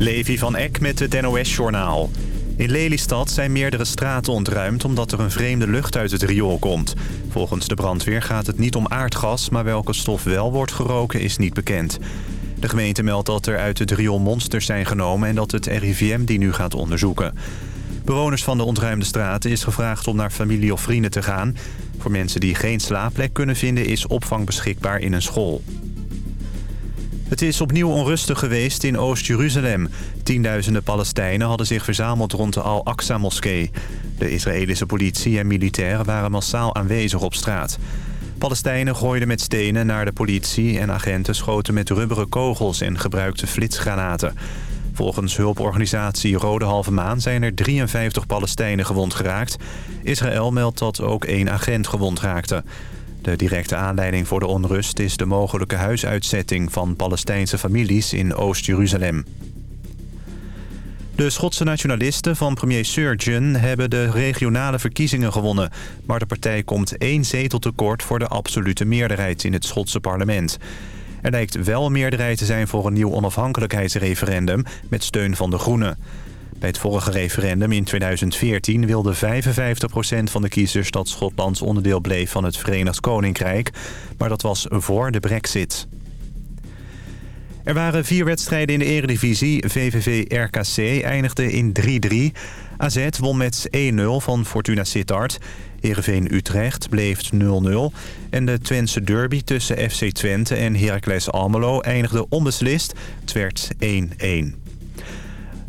Levi van Eck met het NOS-journaal. In Lelystad zijn meerdere straten ontruimd omdat er een vreemde lucht uit het riool komt. Volgens de brandweer gaat het niet om aardgas, maar welke stof wel wordt geroken is niet bekend. De gemeente meldt dat er uit het riool monsters zijn genomen en dat het RIVM die nu gaat onderzoeken. Bewoners van de ontruimde straten is gevraagd om naar familie of vrienden te gaan. Voor mensen die geen slaapplek kunnen vinden is opvang beschikbaar in een school. Het is opnieuw onrustig geweest in Oost-Jeruzalem. Tienduizenden Palestijnen hadden zich verzameld rond de Al-Aqsa-moskee. De Israëlische politie en militairen waren massaal aanwezig op straat. Palestijnen gooiden met stenen naar de politie... en agenten schoten met rubberen kogels en gebruikten flitsgranaten. Volgens hulporganisatie Rode Halve Maan zijn er 53 Palestijnen gewond geraakt. Israël meldt dat ook één agent gewond raakte. De directe aanleiding voor de onrust is de mogelijke huisuitzetting van Palestijnse families in Oost-Jeruzalem. De Schotse nationalisten van premier Sturgeon hebben de regionale verkiezingen gewonnen. Maar de partij komt één zetel tekort voor de absolute meerderheid in het Schotse parlement. Er lijkt wel meerderheid te zijn voor een nieuw onafhankelijkheidsreferendum met steun van de Groenen. Bij het vorige referendum in 2014 wilde 55% van de kiezers dat Schotland onderdeel bleef van het Verenigd Koninkrijk. Maar dat was voor de brexit. Er waren vier wedstrijden in de eredivisie. VVV-RKC eindigde in 3-3. AZ won met 1-0 van Fortuna Sittard. Heerenveen-Utrecht bleef 0-0. En de Twentse derby tussen FC Twente en Heracles Almelo eindigde onbeslist. Het werd 1-1.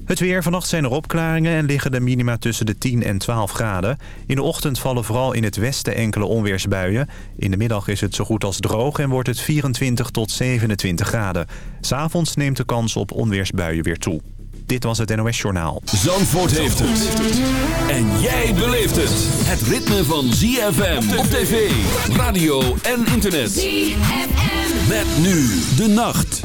Het weer. Vannacht zijn er opklaringen en liggen de minima tussen de 10 en 12 graden. In de ochtend vallen vooral in het westen enkele onweersbuien. In de middag is het zo goed als droog en wordt het 24 tot 27 graden. S'avonds neemt de kans op onweersbuien weer toe. Dit was het NOS Journaal. Zandvoort heeft het. En jij beleeft het. Het ritme van ZFM op tv, radio en internet. ZFM. Met nu de nacht.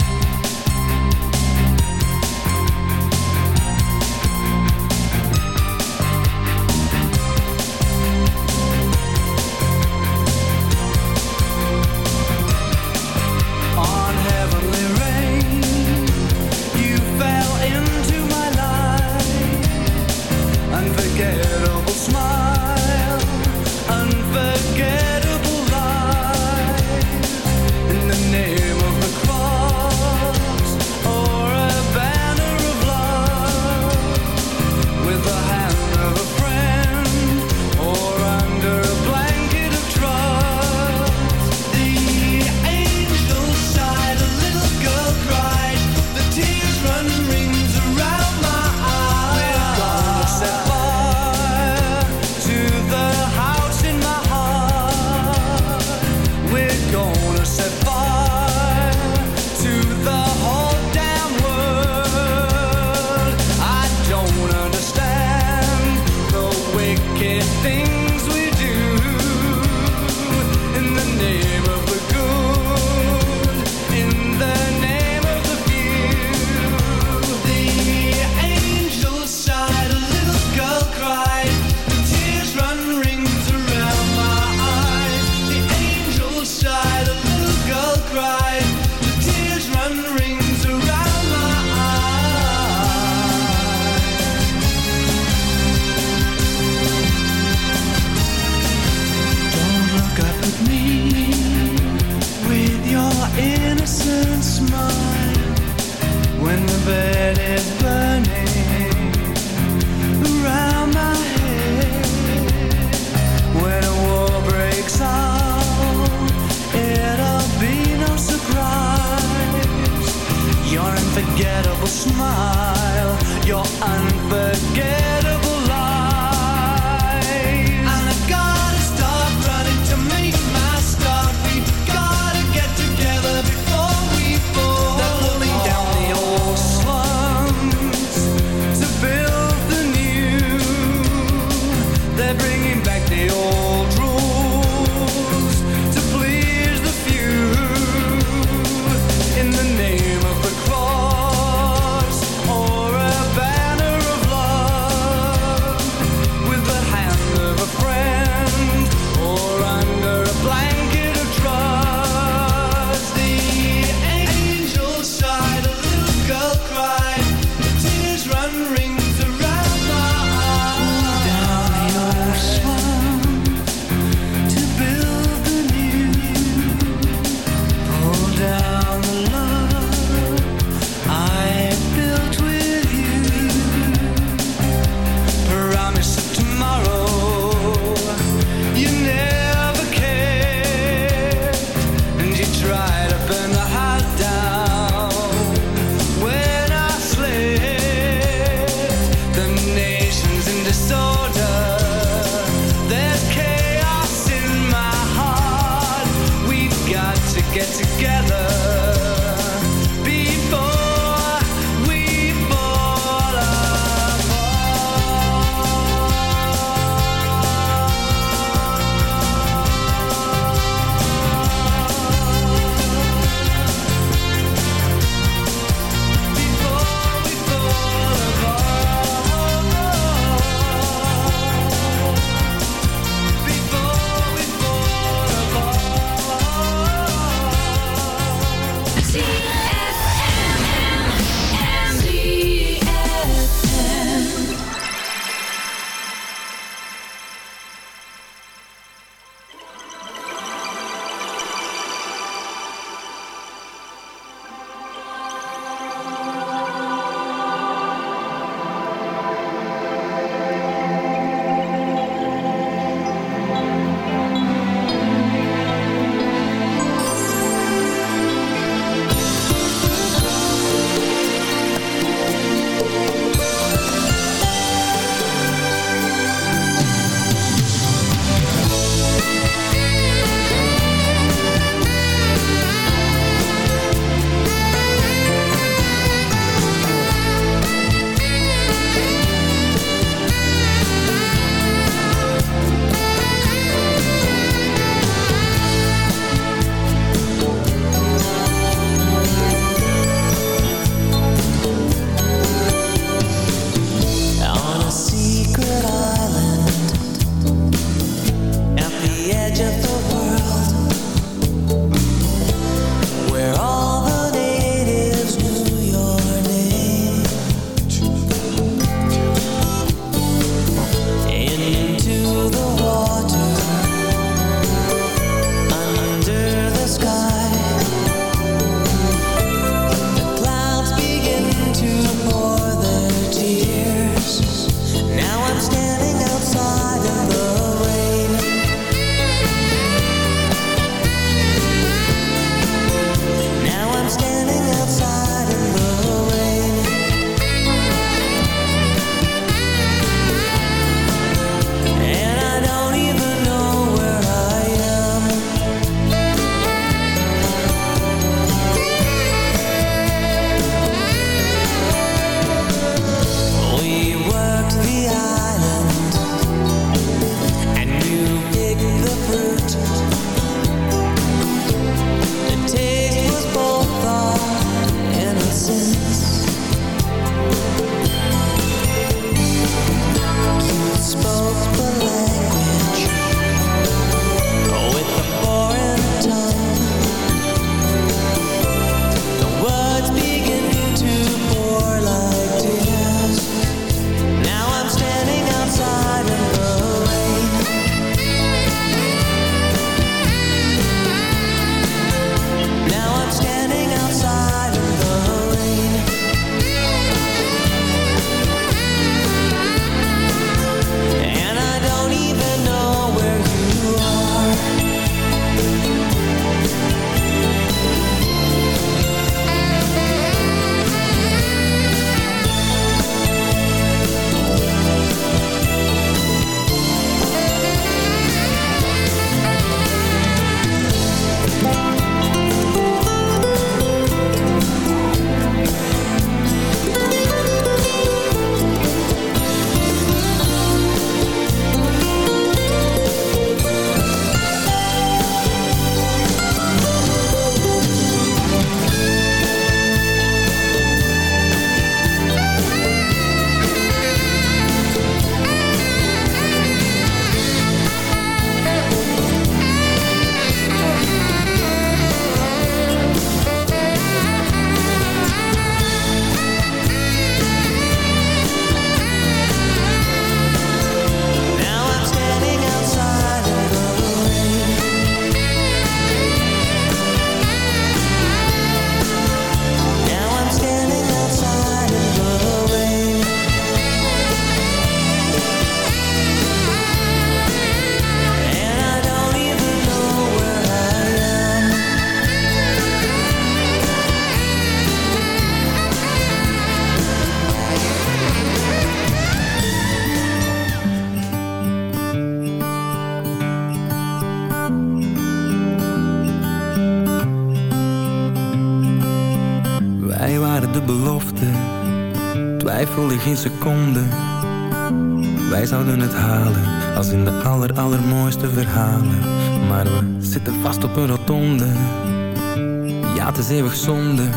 Eeuwig zonde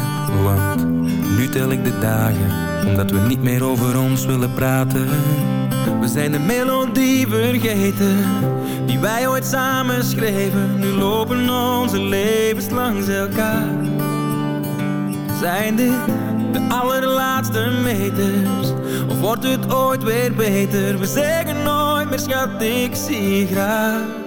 Want nu tel ik de dagen Omdat we niet meer over ons willen praten. We zijn de melodie vergeten Die wij ooit samen schreven. Nu lopen onze levens langs elkaar. Zijn dit de allerlaatste meters Of wordt het ooit weer beter? We zeggen nooit meer schat ik zie graag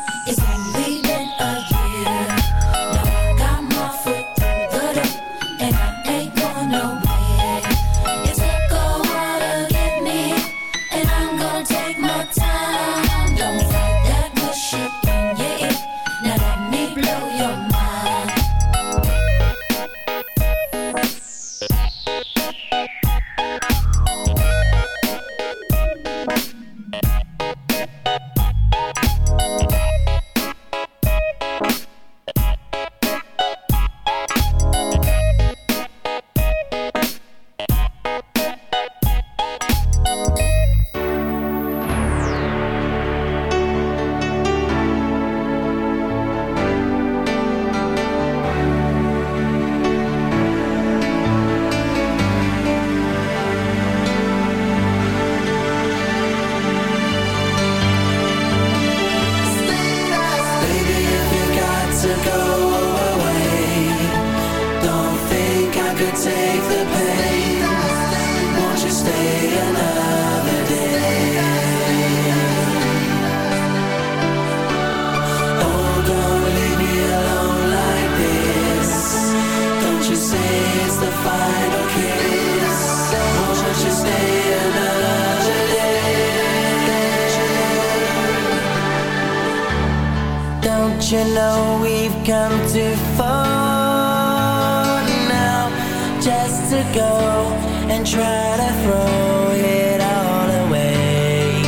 come too far now just to go and try to throw it all away.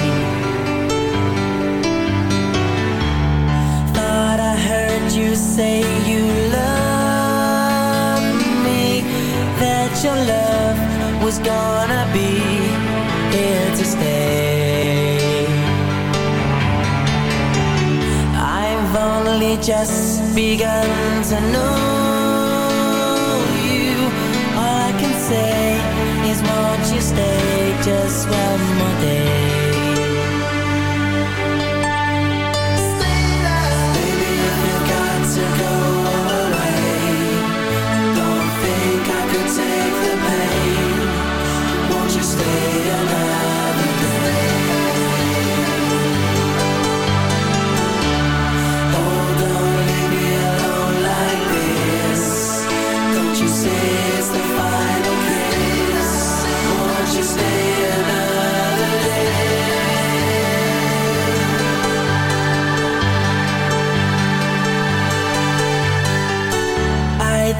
Thought I heard you say you love me, that your love was gonna be here to stay. I've only just begun to know you. All I can say is, won't you stay just one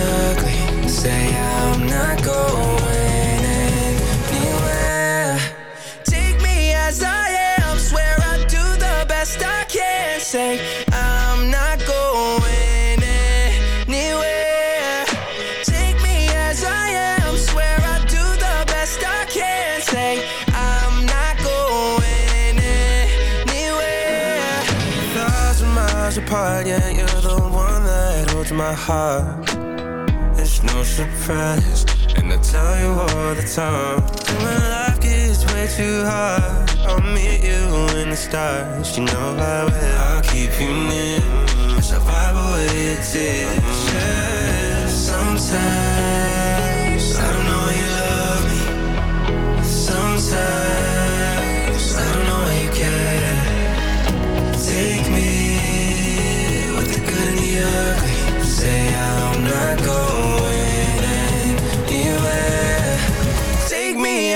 ugly. Say I'm not going anywhere. Take me as I am. Swear I do the best I can. Say I'm not going anywhere. Take me as I am. Swear I do the best I can. Say I'm not going anywhere. Thousand miles apart, yeah, you're the one that holds my heart surprised. And I tell you all the time When life gets way too hard. I'll meet you in the stars You know I will. I'll keep you near I shall vibe away your tears Sometimes I don't know you love me. Sometimes I don't know you care. Take me With the good and the ugly. Say I'm not going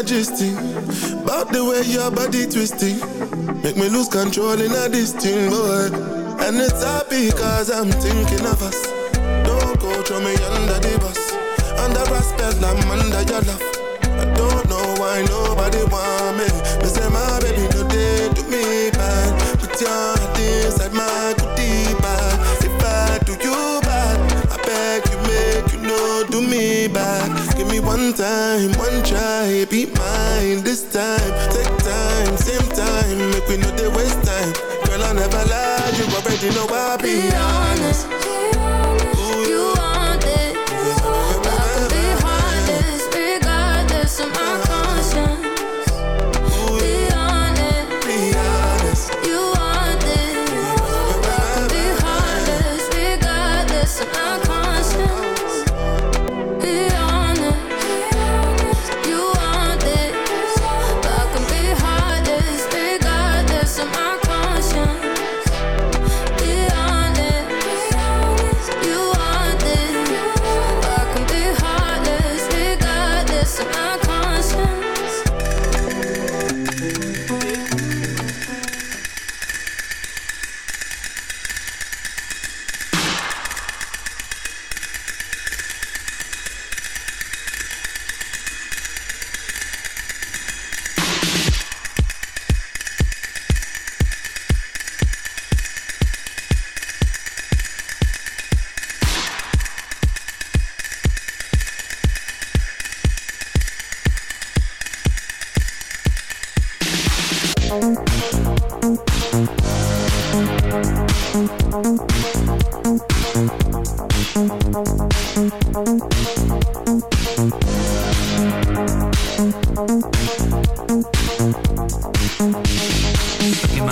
About the way your body twisting. Make me lose control in a this boy And it's happy because I'm thinking of us. Don't go throw me under the bus. Under respect, I'm under your love. I don't know why nobody want me. Me say my baby no they do me bad. Put your time, one try Be mine this time. Take time, same time Make we know they waste time. Girl I never lie You already know I be Be honest,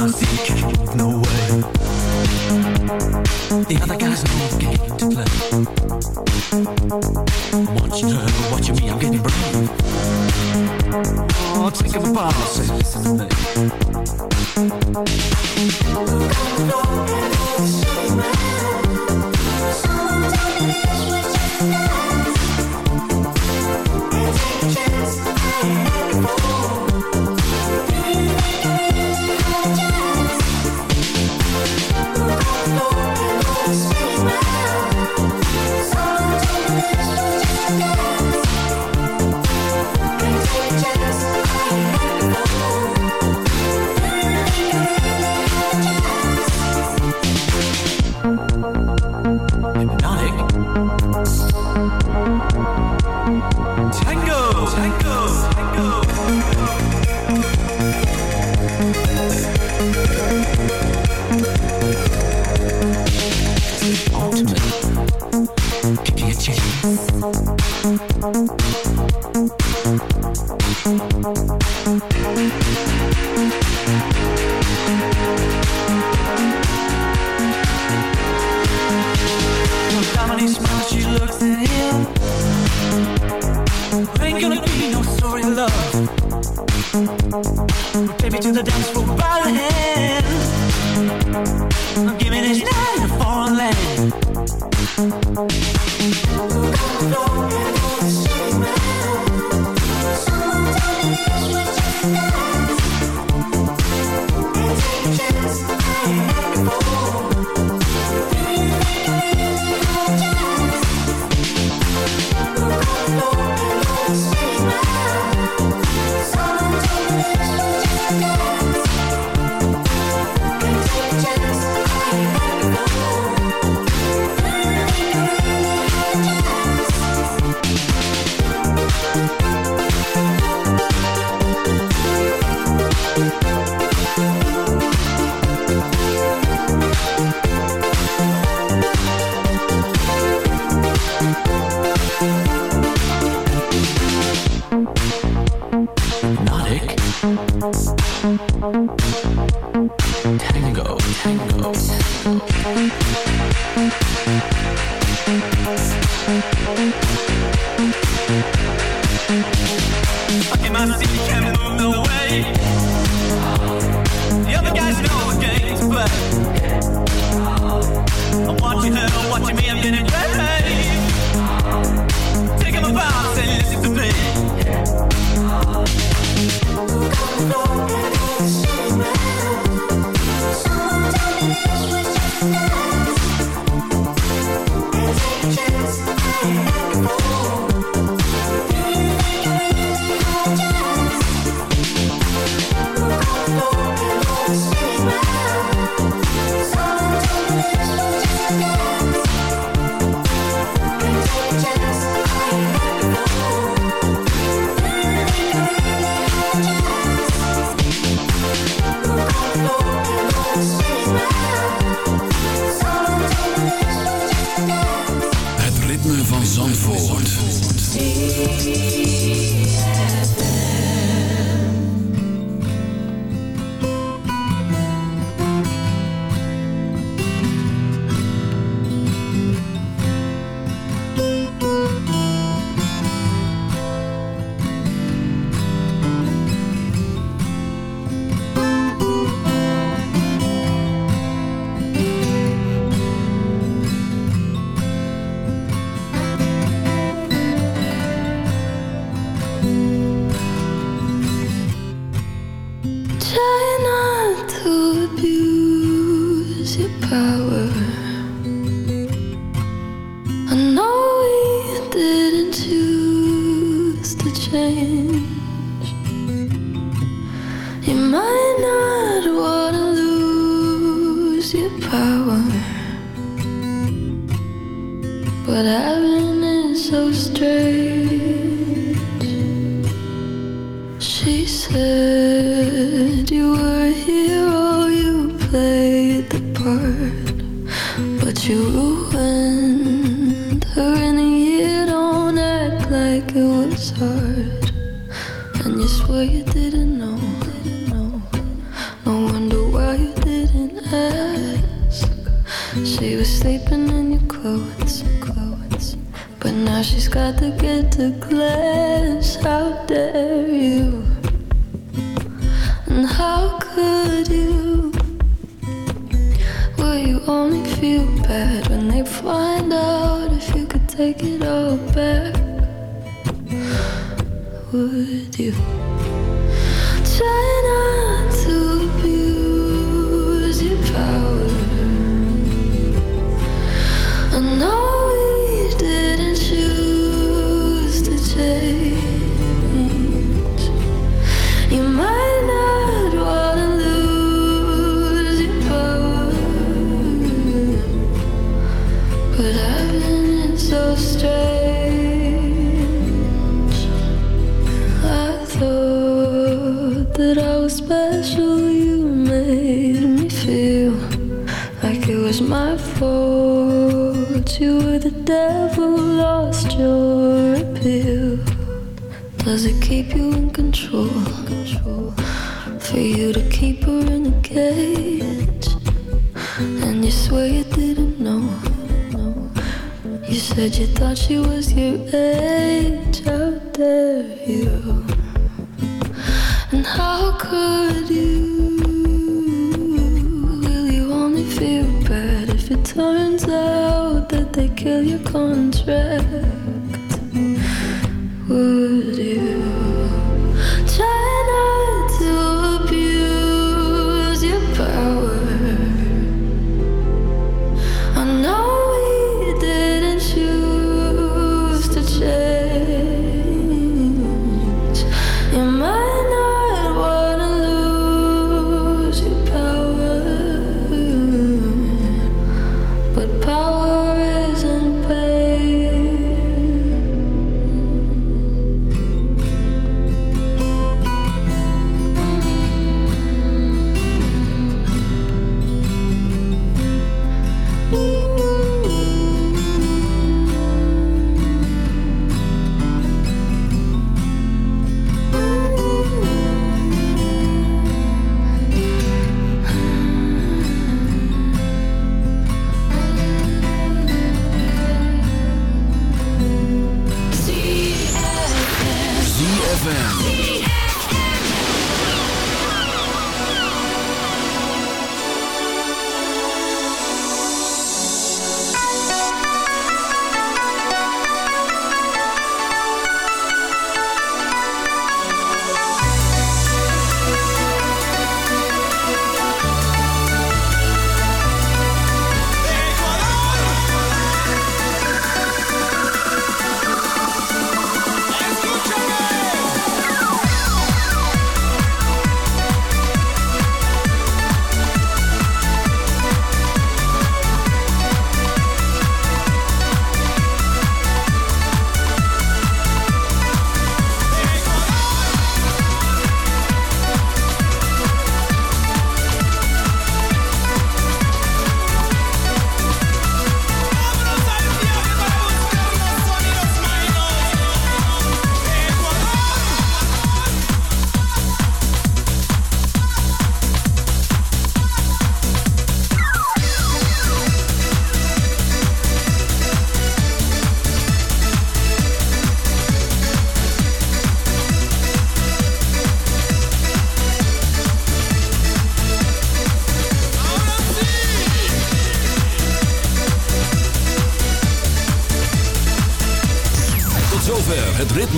listen to Oh, me.